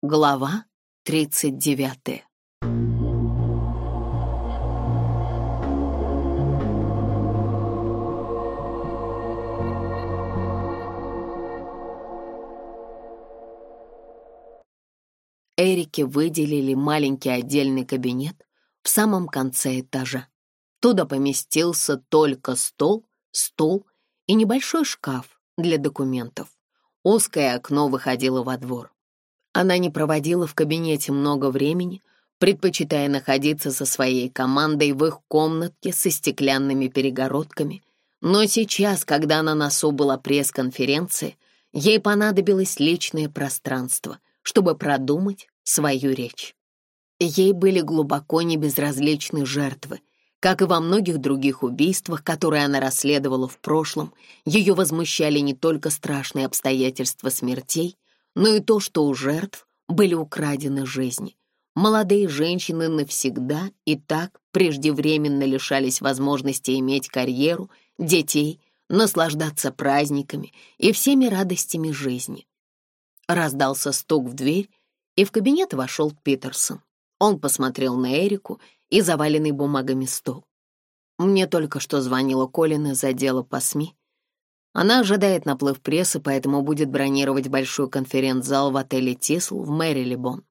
Глава 39 Эрике выделили маленький отдельный кабинет в самом конце этажа. Туда поместился только стол, стул и небольшой шкаф для документов. Узкое окно выходило во двор. Она не проводила в кабинете много времени, предпочитая находиться со своей командой в их комнатке со стеклянными перегородками. Но сейчас, когда на носу была пресс-конференция, ей понадобилось личное пространство, чтобы продумать свою речь. Ей были глубоко небезразличны жертвы, как и во многих других убийствах, которые она расследовала в прошлом, ее возмущали не только страшные обстоятельства смертей, но и то, что у жертв были украдены жизни. Молодые женщины навсегда и так преждевременно лишались возможности иметь карьеру, детей, наслаждаться праздниками и всеми радостями жизни. Раздался стук в дверь, и в кабинет вошел Питерсон. Он посмотрел на Эрику и заваленный бумагами стол. Мне только что звонила Колина за дело по СМИ. Она ожидает наплыв прессы, поэтому будет бронировать большой конференц-зал в отеле Тесл в Мэрилибон.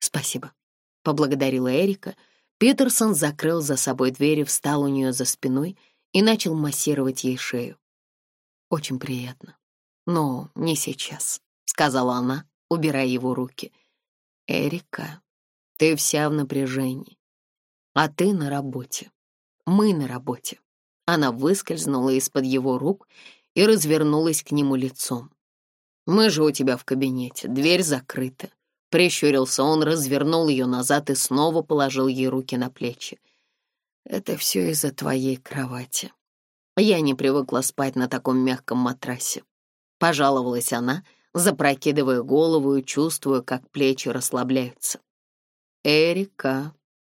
«Спасибо», — поблагодарила Эрика. Питерсон закрыл за собой дверь и встал у нее за спиной и начал массировать ей шею. «Очень приятно. Но не сейчас», — сказала она, убирая его руки. «Эрика, ты вся в напряжении. А ты на работе. Мы на работе». Она выскользнула из-под его рук и развернулась к нему лицом. «Мы же у тебя в кабинете, дверь закрыта». Прищурился он, развернул ее назад и снова положил ей руки на плечи. «Это все из-за твоей кровати. Я не привыкла спать на таком мягком матрасе». Пожаловалась она, запрокидывая голову и чувствуя, как плечи расслабляются. «Эрика,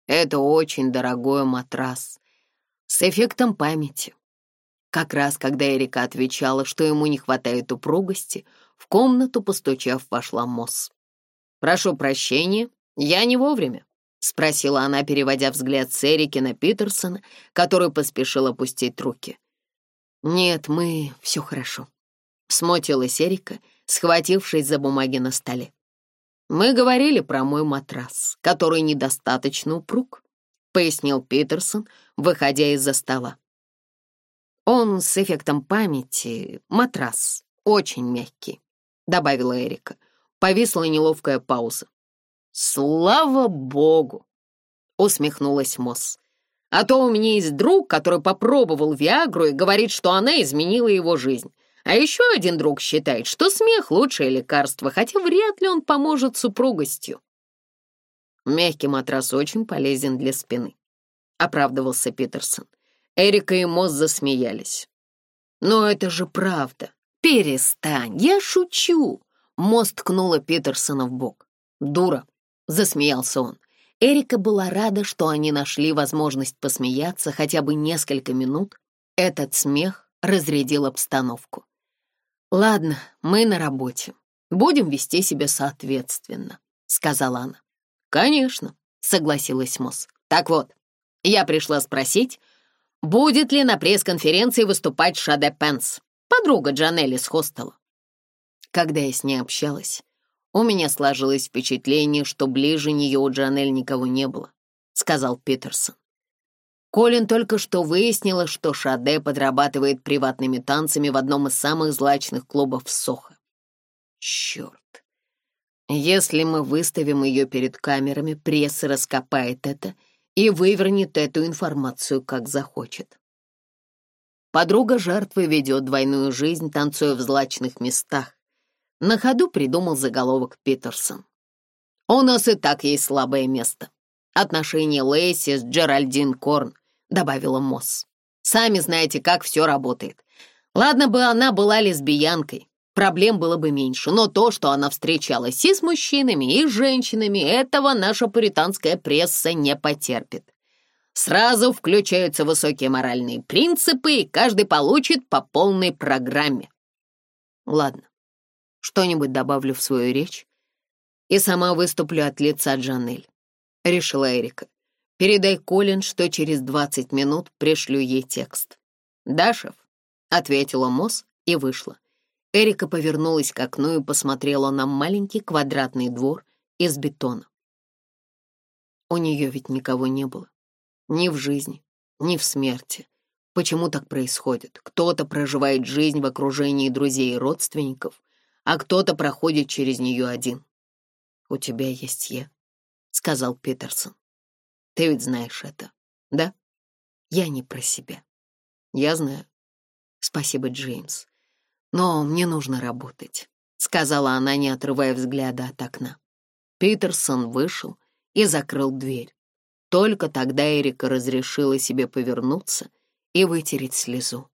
это очень дорогой матрас. С эффектом памяти. Как раз, когда Эрика отвечала, что ему не хватает упругости, в комнату, постучав, вошла Мосс. «Прошу прощения, я не вовремя», — спросила она, переводя взгляд с Эрики на Питерсона, который поспешил опустить руки. «Нет, мы... все хорошо», — смотилась Эрика, схватившись за бумаги на столе. «Мы говорили про мой матрас, который недостаточно упруг», — пояснил Питерсон, выходя из-за стола. Он с эффектом памяти матрас, очень мягкий», — добавила Эрика. Повисла неловкая пауза. «Слава богу!» — усмехнулась Мосс. «А то у меня есть друг, который попробовал Виагру и говорит, что она изменила его жизнь. А еще один друг считает, что смех — лучшее лекарство, хотя вряд ли он поможет супругостью». «Мягкий матрас очень полезен для спины», — оправдывался Питерсон. Эрика и Мосс засмеялись. «Но это же правда! Перестань! Я шучу!» Мосс ткнула Питерсона в бок. «Дура!» — засмеялся он. Эрика была рада, что они нашли возможность посмеяться хотя бы несколько минут. Этот смех разрядил обстановку. «Ладно, мы на работе. Будем вести себя соответственно», — сказала она. «Конечно», — согласилась Мосс. «Так вот, я пришла спросить, будет ли на пресс-конференции выступать Шаде Пенс, подруга Джанелли с хостела. Когда я с ней общалась, у меня сложилось впечатление, что ближе нее у Джанель никого не было, сказал Питерсон. Колин только что выяснила, что Шаде подрабатывает приватными танцами в одном из самых злачных клубов Сохо. Черт. Если мы выставим ее перед камерами, пресса раскопает это — и вывернет эту информацию как захочет. Подруга жертвы ведет двойную жизнь, танцуя в злачных местах. На ходу придумал заголовок Питерсон. «У нас и так есть слабое место. Отношения Лэйси с Джеральдин Корн», — добавила Мосс. «Сами знаете, как все работает. Ладно бы она была лесбиянкой, Проблем было бы меньше, но то, что она встречалась и с мужчинами, и с женщинами, этого наша пуританская пресса не потерпит. Сразу включаются высокие моральные принципы, и каждый получит по полной программе. Ладно, что-нибудь добавлю в свою речь и сама выступлю от лица Джанель, — решила Эрика. Передай Колин, что через 20 минут пришлю ей текст. «Да, шеф», — ответила Мосс и вышла. Эрика повернулась к окну и посмотрела на маленький квадратный двор из бетона. У нее ведь никого не было. Ни в жизни, ни в смерти. Почему так происходит? Кто-то проживает жизнь в окружении друзей и родственников, а кто-то проходит через нее один. «У тебя есть я», — сказал Питерсон. «Ты ведь знаешь это, да? Я не про себя. Я знаю. Спасибо, Джеймс но мне нужно работать», — сказала она, не отрывая взгляда от окна. Питерсон вышел и закрыл дверь. Только тогда Эрика разрешила себе повернуться и вытереть слезу.